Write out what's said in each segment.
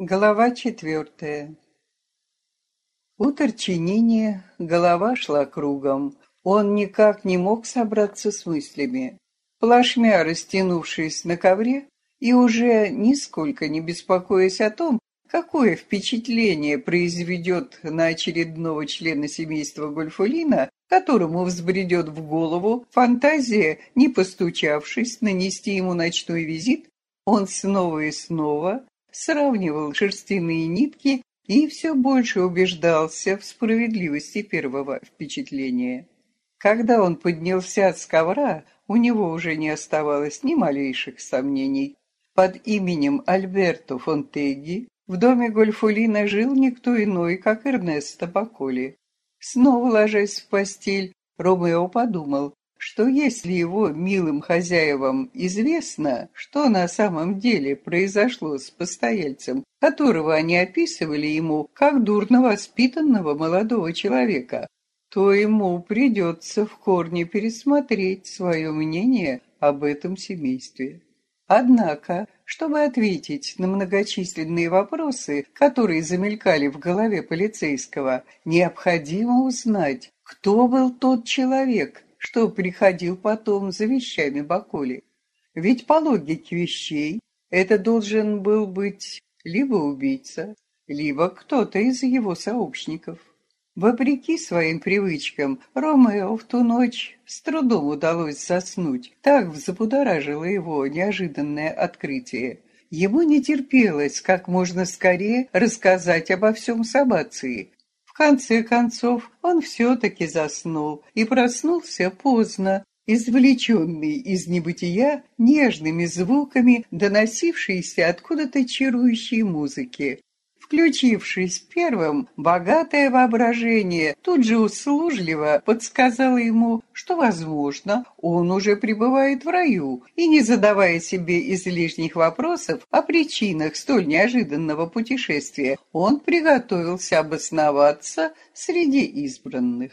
Глава четвертая У Торчинини голова шла кругом. Он никак не мог собраться с мыслями. Плашмя растянувшись на ковре и уже нисколько не беспокоясь о том, какое впечатление произведет на очередного члена семейства Гольфулина, которому взбредет в голову фантазия, не постучавшись, нанести ему ночной визит, он снова и снова сравнивал шерстяные нитки и все больше убеждался в справедливости первого впечатления. Когда он поднялся с ковра, у него уже не оставалось ни малейших сомнений. Под именем Альберто Фонтеги в доме Гольфулина жил никто иной, как Эрнесто Баколи. Снова ложась в постель, Ромео подумал, что если его милым хозяевам известно, что на самом деле произошло с постояльцем, которого они описывали ему как дурно воспитанного молодого человека, то ему придется в корне пересмотреть свое мнение об этом семействе. Однако, чтобы ответить на многочисленные вопросы, которые замелькали в голове полицейского, необходимо узнать, кто был тот человек, что приходил потом за вещами Бакули. Ведь по логике вещей это должен был быть либо убийца, либо кто-то из его сообщников. Вопреки своим привычкам, Ромео в ту ночь с трудом удалось заснуть. Так взбудоражило его неожиданное открытие. Ему не терпелось как можно скорее рассказать обо всем Сабации, конце концов, он все-таки заснул и проснулся поздно, извлеченный из небытия нежными звуками, доносившейся откуда-то чарующей музыки. Включившись первым, богатое воображение тут же услужливо подсказало ему, что, возможно, он уже пребывает в раю, и, не задавая себе излишних вопросов о причинах столь неожиданного путешествия, он приготовился обосноваться среди избранных.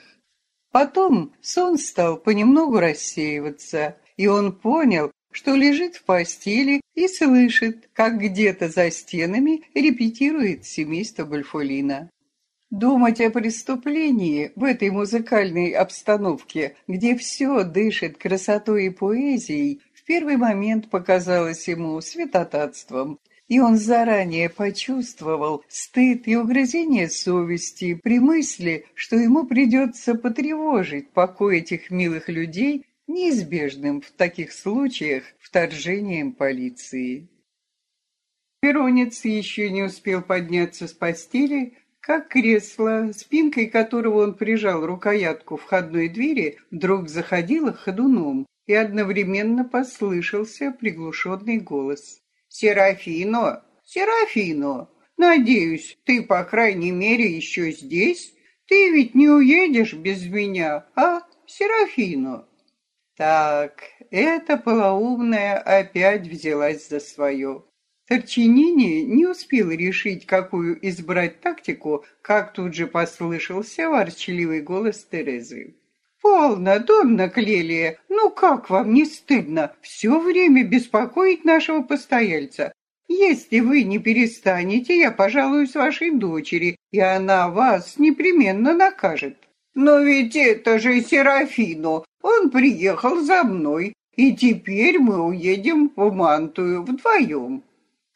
Потом сон стал понемногу рассеиваться, и он понял, что лежит в постели и слышит, как где-то за стенами репетирует семейство Гольфолина. Думать о преступлении в этой музыкальной обстановке, где все дышит красотой и поэзией, в первый момент показалось ему святотатством, и он заранее почувствовал стыд и угрызение совести при мысли, что ему придется потревожить покой этих милых людей неизбежным в таких случаях вторжением полиции. Перонец еще не успел подняться с постели, как кресло, спинкой которого он прижал рукоятку входной двери, вдруг заходило ходуном, и одновременно послышался приглушенный голос. «Серафино! Серафино! Надеюсь, ты, по крайней мере, еще здесь? Ты ведь не уедешь без меня, а, Серафино?» Так, эта полоумная опять взялась за свое. Торчинини не успел решить, какую избрать тактику, как тут же послышался ворчливый голос Терезы. «Полно, Донна Клелия, ну как вам не стыдно все время беспокоить нашего постояльца? Если вы не перестанете, я пожалуюсь вашей дочери, и она вас непременно накажет». «Но ведь это же Серафино, он приехал за мной, и теперь мы уедем в Мантую вдвоем.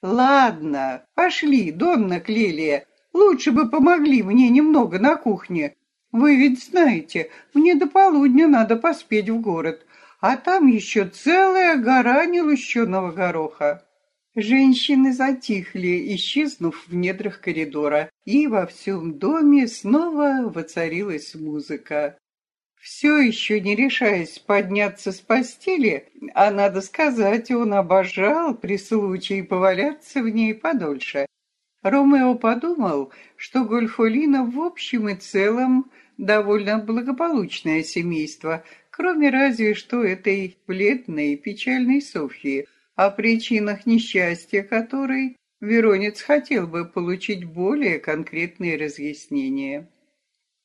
Ладно, пошли, Донна Клелия. Лучше бы помогли мне немного на кухне. Вы ведь знаете, мне до полудня надо поспеть в город, а там еще целая гора нелущенного гороха. Женщины затихли, исчезнув в недрах коридора, и во всем доме снова воцарилась музыка. Все еще не решаясь подняться с постели, а, надо сказать, он обожал при случае поваляться в ней подольше. Ромео подумал, что Гольфолина в общем и целом довольно благополучное семейство, кроме разве что этой бледной и печальной Софьи, о причинах несчастья которой Веронец хотел бы получить более конкретные разъяснения.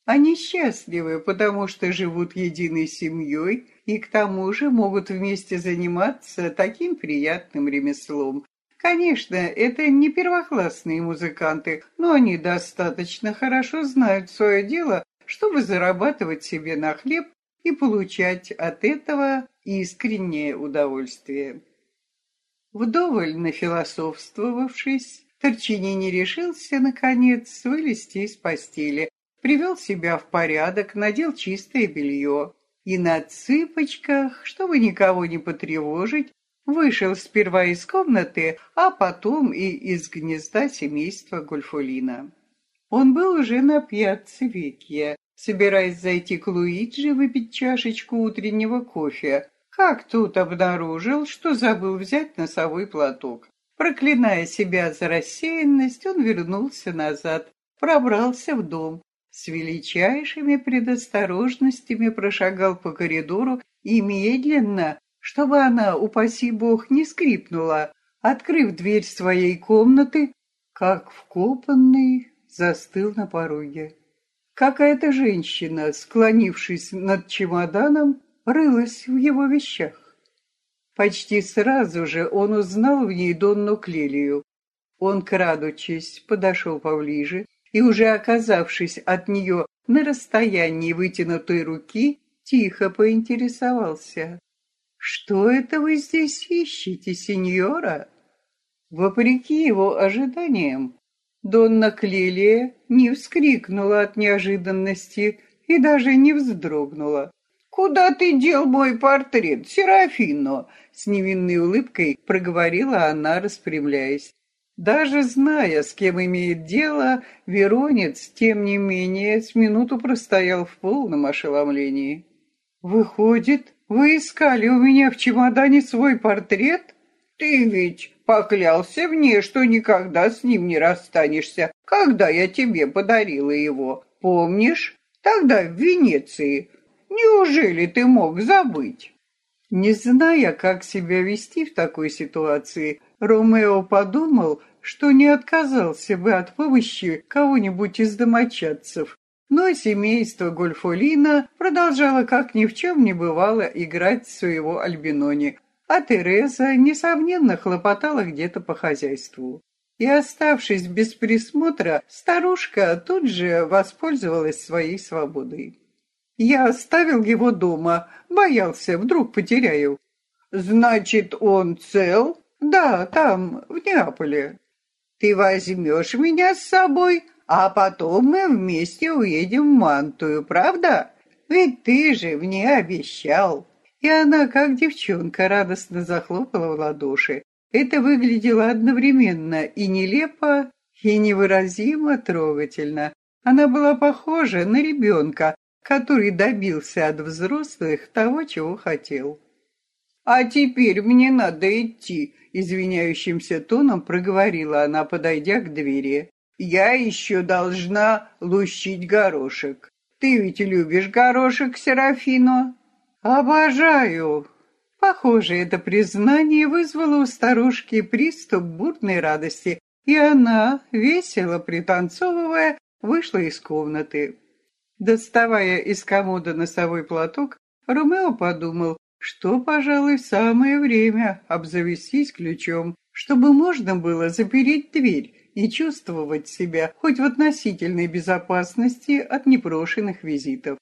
Они счастливы, потому что живут единой семьей и к тому же могут вместе заниматься таким приятным ремеслом, Конечно, это не первоклассные музыканты, но они достаточно хорошо знают свое дело, чтобы зарабатывать себе на хлеб и получать от этого искреннее удовольствие. Вдоволь нафилософствовавшись, Торчини не решился, наконец, вылезти из постели, привел себя в порядок, надел чистое белье и на цыпочках, чтобы никого не потревожить, вышел сперва из комнаты, а потом и из гнезда семейства Гольфулина. Он был уже на пьяце Векья, собираясь зайти к Луиджи выпить чашечку утреннего кофе, как тут обнаружил, что забыл взять носовой платок. Проклиная себя за рассеянность, он вернулся назад, пробрался в дом, с величайшими предосторожностями прошагал по коридору и медленно, чтобы она, упаси бог, не скрипнула, открыв дверь своей комнаты, как вкопанный, застыл на пороге. Какая-то женщина, склонившись над чемоданом, рылась в его вещах. Почти сразу же он узнал в ней Донну Клелию. Он, крадучись, подошел поближе и, уже оказавшись от нее на расстоянии вытянутой руки, тихо поинтересовался. «Что это вы здесь ищете, сеньора?» Вопреки его ожиданиям, Донна Клелия не вскрикнула от неожиданности и даже не вздрогнула. «Куда ты дел мой портрет, Серафино?» С невинной улыбкой проговорила она, распрямляясь. Даже зная, с кем имеет дело, Веронец, тем не менее, с минуту простоял в полном ошеломлении. «Выходит, вы искали у меня в чемодане свой портрет? Ты ведь поклялся мне, что никогда с ним не расстанешься, когда я тебе подарила его. Помнишь? Тогда в Венеции. Неужели ты мог забыть?» Не зная, как себя вести в такой ситуации, Ромео подумал, что не отказался бы от помощи кого-нибудь из домочадцев. Но семейство Гольфолина продолжало, как ни в чем не бывало, играть своего Альбинони, а Тереза, несомненно, хлопотала где-то по хозяйству. И, оставшись без присмотра, старушка тут же воспользовалась своей свободой. Я оставил его дома, боялся, вдруг потеряю. Значит, он цел? Да, там, в Неаполе. Ты возьмешь меня с собой, а потом мы вместе уедем в Мантую, правда? Ведь ты же мне обещал. И она, как девчонка, радостно захлопала в ладоши. Это выглядело одновременно и нелепо, и невыразимо трогательно. Она была похожа на ребенка, который добился от взрослых того, чего хотел. «А теперь мне надо идти», — извиняющимся тоном проговорила она, подойдя к двери. «Я еще должна лущить горошек. Ты ведь любишь горошек, Серафино?» «Обожаю!» Похоже, это признание вызвало у старушки приступ бурной радости, и она, весело пританцовывая, вышла из комнаты. Доставая из комода носовой платок, Ромео подумал, что, пожалуй, самое время обзавестись ключом, чтобы можно было запереть дверь и чувствовать себя хоть в относительной безопасности от непрошенных визитов.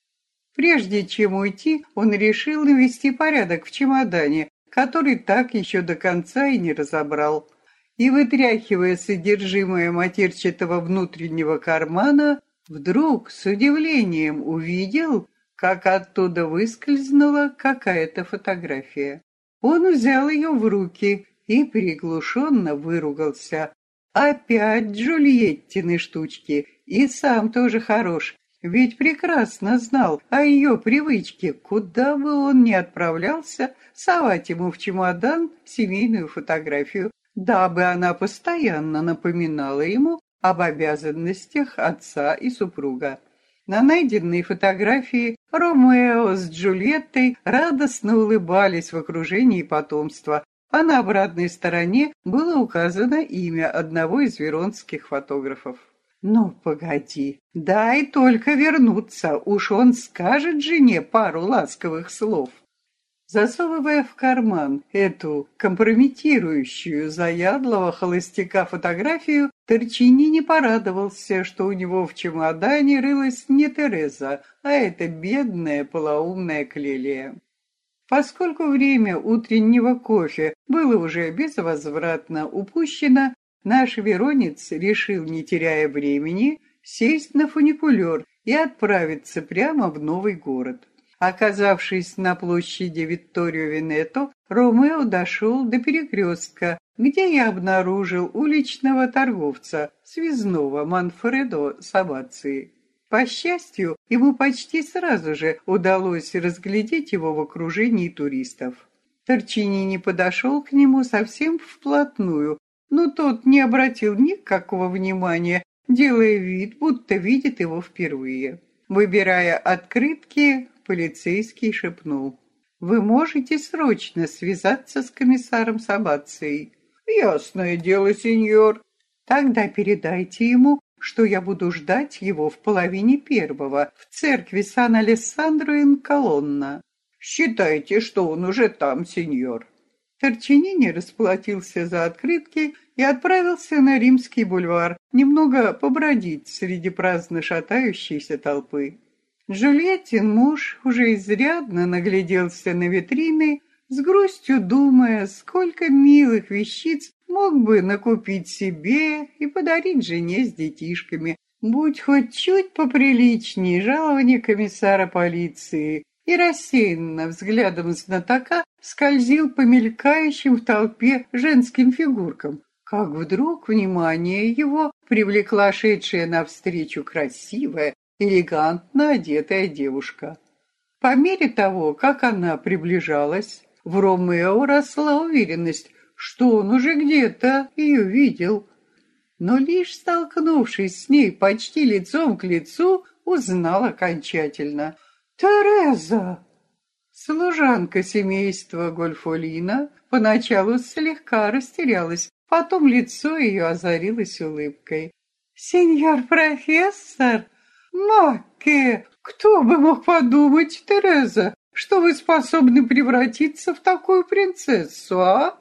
Прежде чем уйти, он решил навести порядок в чемодане, который так еще до конца и не разобрал. И, вытряхивая содержимое матерчатого внутреннего кармана, Вдруг с удивлением увидел, как оттуда выскользнула какая-то фотография. Он взял ее в руки и приглушенно выругался. Опять Джульеттины штучки, и сам тоже хорош, ведь прекрасно знал о ее привычке, куда бы он ни отправлялся, совать ему в чемодан семейную фотографию, дабы она постоянно напоминала ему об обязанностях отца и супруга. На найденной фотографии Ромео с Джульеттой радостно улыбались в окружении потомства, а на обратной стороне было указано имя одного из веронских фотографов. «Ну, погоди, дай только вернуться, уж он скажет жене пару ласковых слов». Засовывая в карман эту компрометирующую заядлого холостяка фотографию, Торчини не порадовался, что у него в чемодане рылась не Тереза, а эта бедная полоумная Клелия. Поскольку время утреннего кофе было уже безвозвратно упущено, наш Веронец решил, не теряя времени, сесть на фуникулер и отправиться прямо в новый город. Оказавшись на площади Викторио Венето, Ромео дошел до перекрестка, где я обнаружил уличного торговца, связного Манфредо Сабации. По счастью, ему почти сразу же удалось разглядеть его в окружении туристов. Торчини не подошел к нему совсем вплотную, но тот не обратил никакого внимания, делая вид, будто видит его впервые. Выбирая открытки, полицейский шепнул. «Вы можете срочно связаться с комиссаром Сабацией?» «Ясное дело, сеньор». «Тогда передайте ему, что я буду ждать его в половине первого в церкви Сан-Алессандро ин Колонна». «Считайте, что он уже там, сеньор». Торчинини расплатился за открытки и отправился на Римский бульвар немного побродить среди праздно шатающейся толпы. Джульеттин муж уже изрядно нагляделся на витрины, с грустью думая, сколько милых вещиц мог бы накупить себе и подарить жене с детишками, будь хоть чуть поприличнее жалования комиссара полиции, и рассеянно взглядом знатока скользил по мелькающим в толпе женским фигуркам, как вдруг внимание его привлекла шедшая навстречу красивая, элегантно одетая девушка. По мере того, как она приближалась, в Ромео росла уверенность, что он уже где-то ее видел. Но лишь столкнувшись с ней почти лицом к лицу, узнал окончательно. «Тереза!» Служанка семейства Гольфолина поначалу слегка растерялась, потом лицо ее озарилось улыбкой. «Сеньор профессор!» «Маке, кто бы мог подумать, Тереза, что вы способны превратиться в такую принцессу, а?»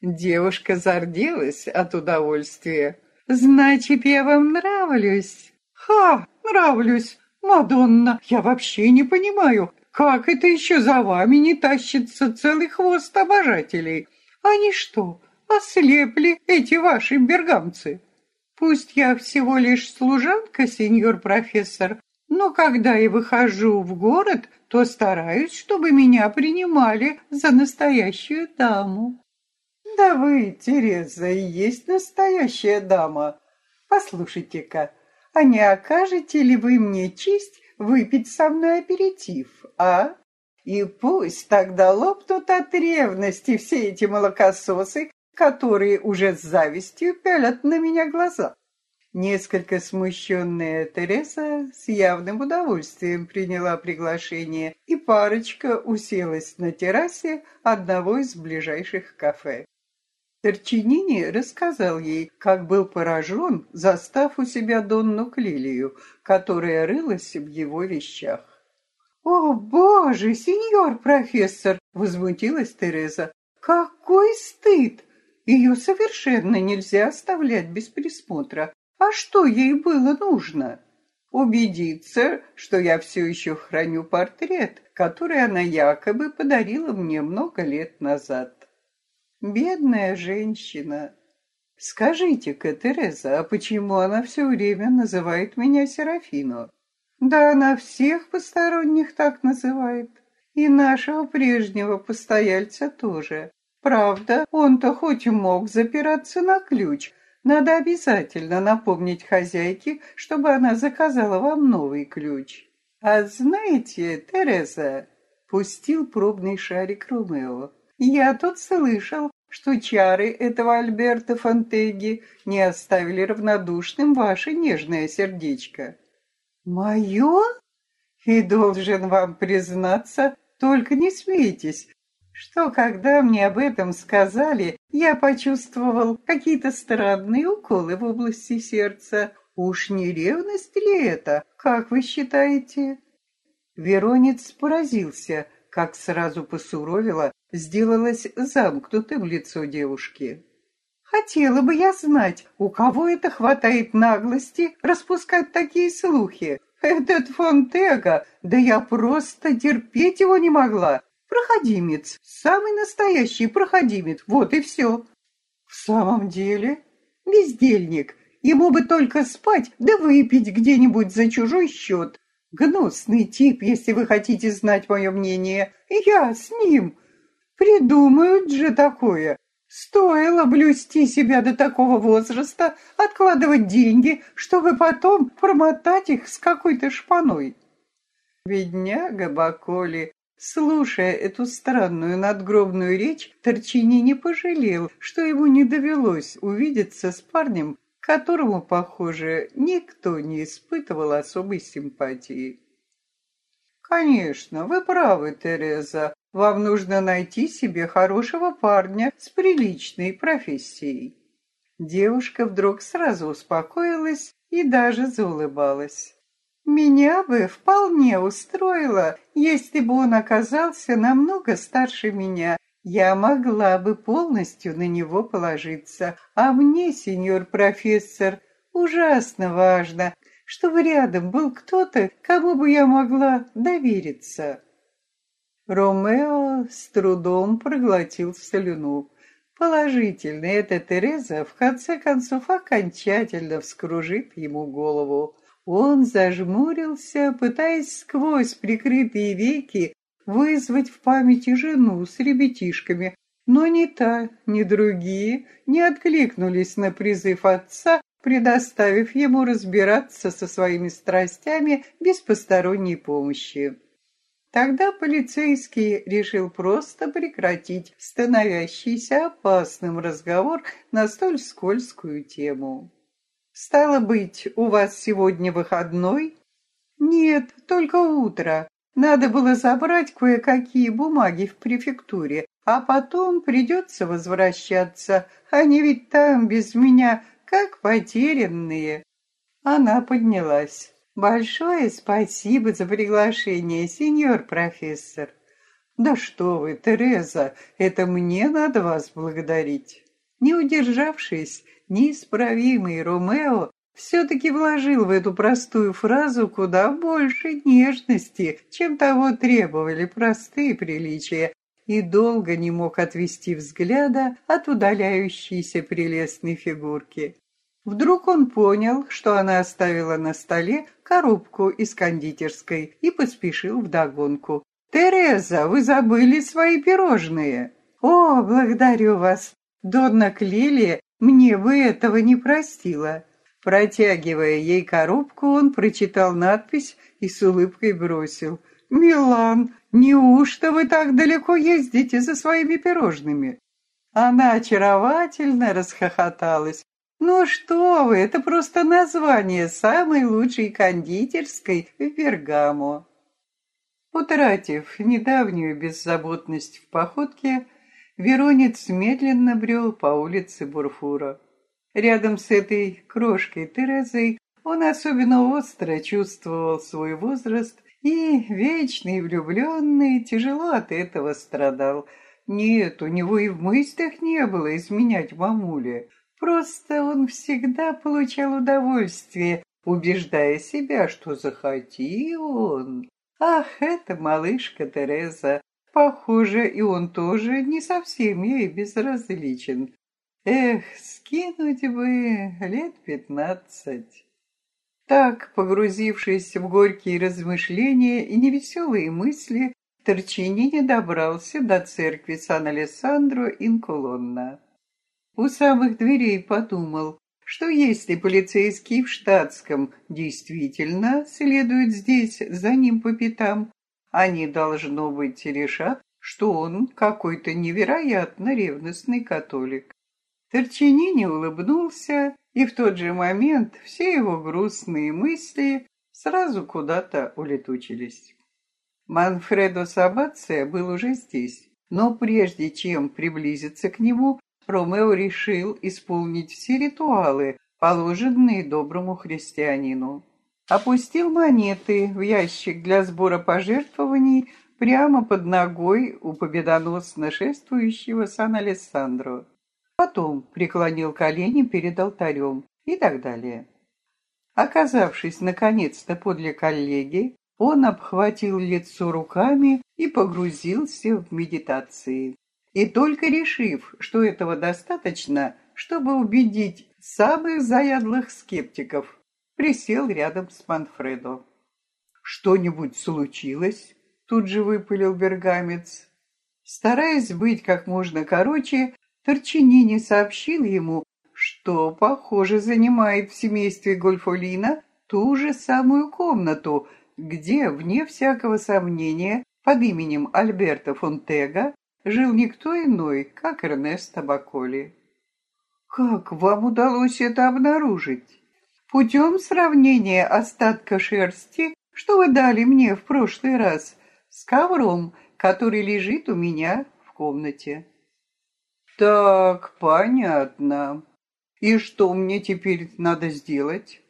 Девушка зарделась от удовольствия. «Значит, я вам нравлюсь?» «Ха, нравлюсь! Мадонна, я вообще не понимаю, как это еще за вами не тащится целый хвост обожателей? Они что, ослепли, эти ваши бергамцы?» Пусть я всего лишь служанка, сеньор профессор, но когда я выхожу в город, то стараюсь, чтобы меня принимали за настоящую даму. Да вы, Тереза, и есть настоящая дама. Послушайте-ка, а не окажете ли вы мне честь выпить со мной аперитив, а? И пусть тогда лопнут от ревности все эти молокососы, которые уже с завистью пялят на меня глаза. Несколько смущенная Тереза с явным удовольствием приняла приглашение, и парочка уселась на террасе одного из ближайших кафе. Торчинини рассказал ей, как был поражен, застав у себя Донну Клилию, которая рылась в его вещах. «О, боже, сеньор профессор!» — возмутилась Тереза. «Какой стыд! Ее совершенно нельзя оставлять без присмотра. А что ей было нужно? Убедиться, что я все еще храню портрет, который она якобы подарила мне много лет назад. Бедная женщина. Скажите-ка, Тереза, а почему она все время называет меня Серафино? Да она всех посторонних так называет. И нашего прежнего постояльца тоже. Правда, он-то хоть и мог запираться на ключ, надо обязательно напомнить хозяйке, чтобы она заказала вам новый ключ. А знаете, Тереза, пустил пробный шарик Ромео. Я тут слышал, что чары этого Альберта Фонтеги не оставили равнодушным ваше нежное сердечко. Мое? И должен вам признаться, только не смейтесь, что когда мне об этом сказали, я почувствовал какие-то странные уколы в области сердца. Уж не ревность ли это, как вы считаете? Веронец поразился, как сразу посуровило, сделалось замкнутым лицо девушки. Хотела бы я знать, у кого это хватает наглости распускать такие слухи. Этот Фонтега, да я просто терпеть его не могла. Проходимец, самый настоящий проходимец, вот и все. В самом деле, бездельник, ему бы только спать да выпить где-нибудь за чужой счет. Гнусный тип, если вы хотите знать мое мнение. Я с ним. Придумают же такое. Стоило блюсти себя до такого возраста, откладывать деньги, чтобы потом промотать их с какой-то шпаной. Бедняга Баколи, слушая эту странную надгробную речь, Торчини не пожалел, что ему не довелось увидеться с парнем, которому, похоже, никто не испытывал особой симпатии. «Конечно, вы правы, Тереза. Вам нужно найти себе хорошего парня с приличной профессией». Девушка вдруг сразу успокоилась и даже заулыбалась. «Меня бы вполне устроило, если бы он оказался намного старше меня. Я могла бы полностью на него положиться. А мне, сеньор профессор, ужасно важно, чтобы рядом был кто-то, кому бы я могла довериться». Ромео с трудом проглотил слюну. Положительно, эта Тереза в конце концов окончательно вскружит ему голову. Он зажмурился, пытаясь сквозь прикрытые веки вызвать в памяти жену с ребятишками, но ни та, ни другие не откликнулись на призыв отца, предоставив ему разбираться со своими страстями без посторонней помощи. Тогда полицейский решил просто прекратить становящийся опасным разговор на столь скользкую тему. «Стало быть, у вас сегодня выходной?» «Нет, только утро. Надо было забрать кое-какие бумаги в префектуре, а потом придется возвращаться. Они ведь там без меня как потерянные». Она поднялась. Большое спасибо за приглашение, сеньор профессор. Да что вы, Тереза, это мне надо вас благодарить. Не удержавшись, неисправимый Ромео все-таки вложил в эту простую фразу куда больше нежности, чем того требовали простые приличия, и долго не мог отвести взгляда от удаляющейся прелестной фигурки. Вдруг он понял, что она оставила на столе коробку из кондитерской и поспешил вдогонку. «Тереза, вы забыли свои пирожные!» «О, благодарю вас! Донна Клилия мне бы этого не простила!» Протягивая ей коробку, он прочитал надпись и с улыбкой бросил. «Милан, неужто вы так далеко ездите за своими пирожными?» Она очаровательно расхохоталась. Ну что вы, это просто название самой лучшей кондитерской в Бергамо. Утратив недавнюю беззаботность в походке, Веронец медленно брел по улице Бурфура. Рядом с этой крошкой Терезой он особенно остро чувствовал свой возраст и, вечный влюбленный, тяжело от этого страдал. Нет, у него и в мыслях не было изменять мамуле. Просто он всегда получал удовольствие, убеждая себя, что захоти он. Ах, эта малышка Тереза! Похоже, и он тоже не совсем ей безразличен. Эх, скинуть бы лет пятнадцать. Так, погрузившись в горькие размышления и невеселые мысли, Торчини не добрался до церкви Сан-Алессандро Инколонна у самых дверей подумал, что если полицейский в штатском действительно следует здесь за ним по пятам, они, должно быть, решат, что он какой-то невероятно ревностный католик. Торчинини улыбнулся, и в тот же момент все его грустные мысли сразу куда-то улетучились. Манфредо Сабация был уже здесь, но прежде чем приблизиться к нему, Ромео решил исполнить все ритуалы, положенные доброму христианину. Опустил монеты в ящик для сбора пожертвований, прямо под ногой у победоносно шествующего Сан-Алессандро. Потом преклонил колени перед алтарем и так далее. Оказавшись наконец-то подле коллеги, он обхватил лицо руками и погрузился в медитации. И только решив, что этого достаточно, чтобы убедить самых заядлых скептиков, присел рядом с Манфредо. «Что-нибудь случилось?» — тут же выпалил бергамец. Стараясь быть как можно короче, Торчинини сообщил ему, что, похоже, занимает в семействе Гольфолина ту же самую комнату, где, вне всякого сомнения, под именем Альберта Фонтега жил никто иной, как Эрнесто Баколи. «Как вам удалось это обнаружить?» «Путем сравнения остатка шерсти, что вы дали мне в прошлый раз, с ковром, который лежит у меня в комнате». «Так, понятно. И что мне теперь надо сделать?»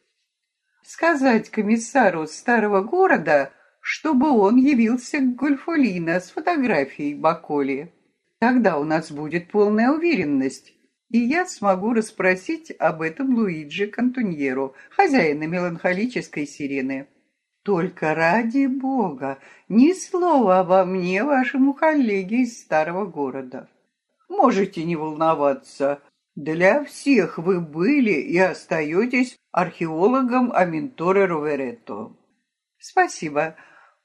сказать комиссару старого города, чтобы он явился к Гольфолино с фотографией Баколи. Тогда у нас будет полная уверенность, и я смогу расспросить об этом Луиджи Кантуньеру, хозяина меланхолической сирены. Только ради бога, ни слова обо мне вашему коллеге из старого города. Можете не волноваться, для всех вы были и остаетесь археологом Аминторе Руверетто. Спасибо.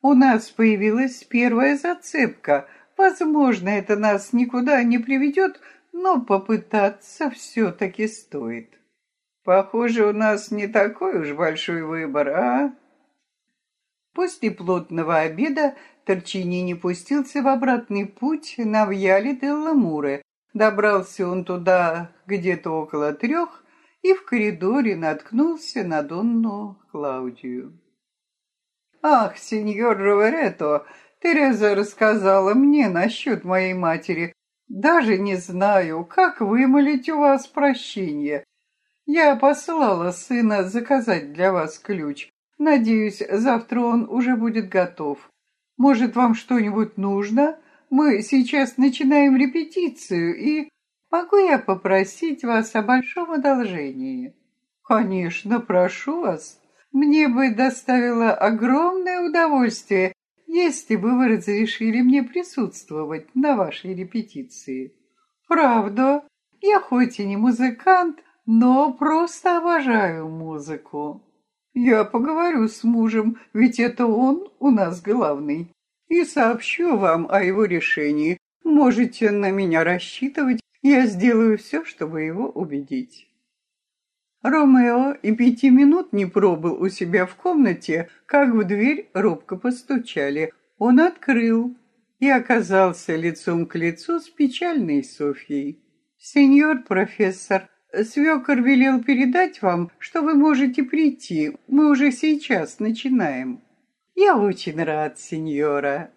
У нас появилась первая зацепка. Возможно, это нас никуда не приведет, но попытаться все-таки стоит. Похоже, у нас не такой уж большой выбор, а? После плотного обеда Торчини пустился в обратный путь на Вьяле де Ламуре, Добрался он туда где-то около трех и в коридоре наткнулся на Донну Клаудию. «Ах, сеньор Роверето, Тереза рассказала мне насчет моей матери. Даже не знаю, как вымолить у вас прощение. Я послала сына заказать для вас ключ. Надеюсь, завтра он уже будет готов. Может, вам что-нибудь нужно?» Мы сейчас начинаем репетицию, и могу я попросить вас о большом одолжении? Конечно, прошу вас. Мне бы доставило огромное удовольствие, если бы вы разрешили мне присутствовать на вашей репетиции. Правда, я хоть и не музыкант, но просто обожаю музыку. Я поговорю с мужем, ведь это он у нас главный и сообщу вам о его решении. Можете на меня рассчитывать, я сделаю все, чтобы его убедить». Ромео и пяти минут не пробыл у себя в комнате, как в дверь робко постучали. Он открыл и оказался лицом к лицу с печальной Софьей. «Сеньор профессор, свекор велел передать вам, что вы можете прийти. Мы уже сейчас начинаем». «Я очень рад, сеньора».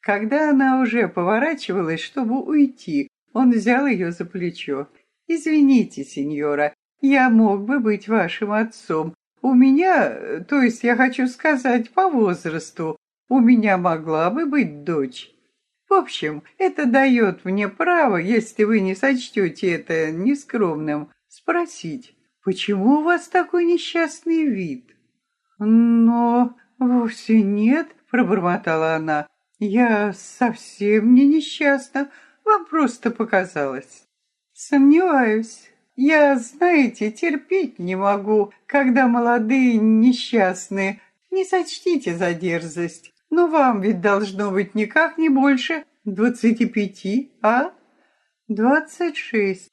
Когда она уже поворачивалась, чтобы уйти, он взял ее за плечо. «Извините, сеньора, я мог бы быть вашим отцом. У меня, то есть я хочу сказать, по возрасту, у меня могла бы быть дочь. В общем, это дает мне право, если вы не сочтете это нескромным, спросить, почему у вас такой несчастный вид?» «Но «Вовсе нет», — пробормотала она. «Я совсем не несчастна. Вам просто показалось». «Сомневаюсь. Я, знаете, терпеть не могу, когда молодые несчастные. Не сочтите за дерзость. Но вам ведь должно быть никак не больше двадцати пяти, а? Двадцать шесть.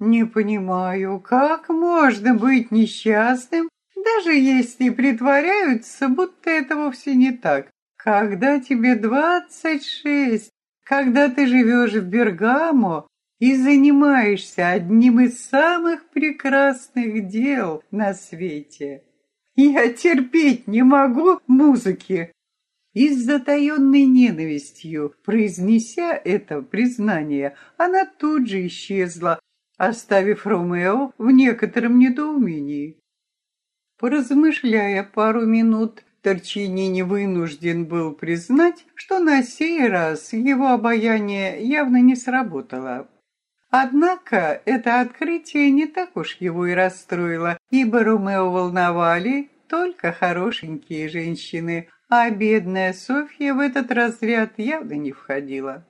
Не понимаю, как можно быть несчастным даже если притворяются, будто это вовсе не так. Когда тебе двадцать шесть, когда ты живешь в Бергамо и занимаешься одним из самых прекрасных дел на свете. Я терпеть не могу музыки. И с затаенной ненавистью, произнеся это признание, она тут же исчезла, оставив Ромео в некотором недоумении. Поразмышляя пару минут, Торчинини вынужден был признать, что на сей раз его обаяние явно не сработало. Однако это открытие не так уж его и расстроило, ибо Ромео волновали только хорошенькие женщины, а бедная Софья в этот разряд явно не входила.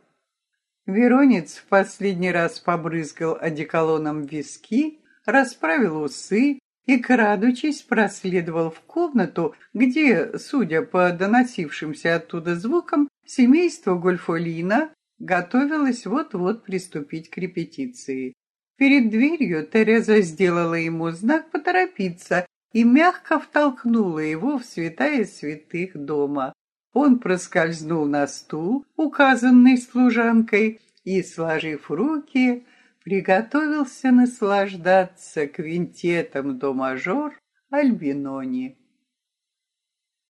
Веронец в последний раз побрызгал одеколоном виски, расправил усы и, крадучись, проследовал в комнату, где, судя по доносившимся оттуда звукам, семейство Гольфолина готовилось вот-вот приступить к репетиции. Перед дверью Тереза сделала ему знак поторопиться и мягко втолкнула его в святая святых дома. Он проскользнул на стул, указанный служанкой, и, сложив руки, приготовился наслаждаться квинтетом до мажор Альбинони.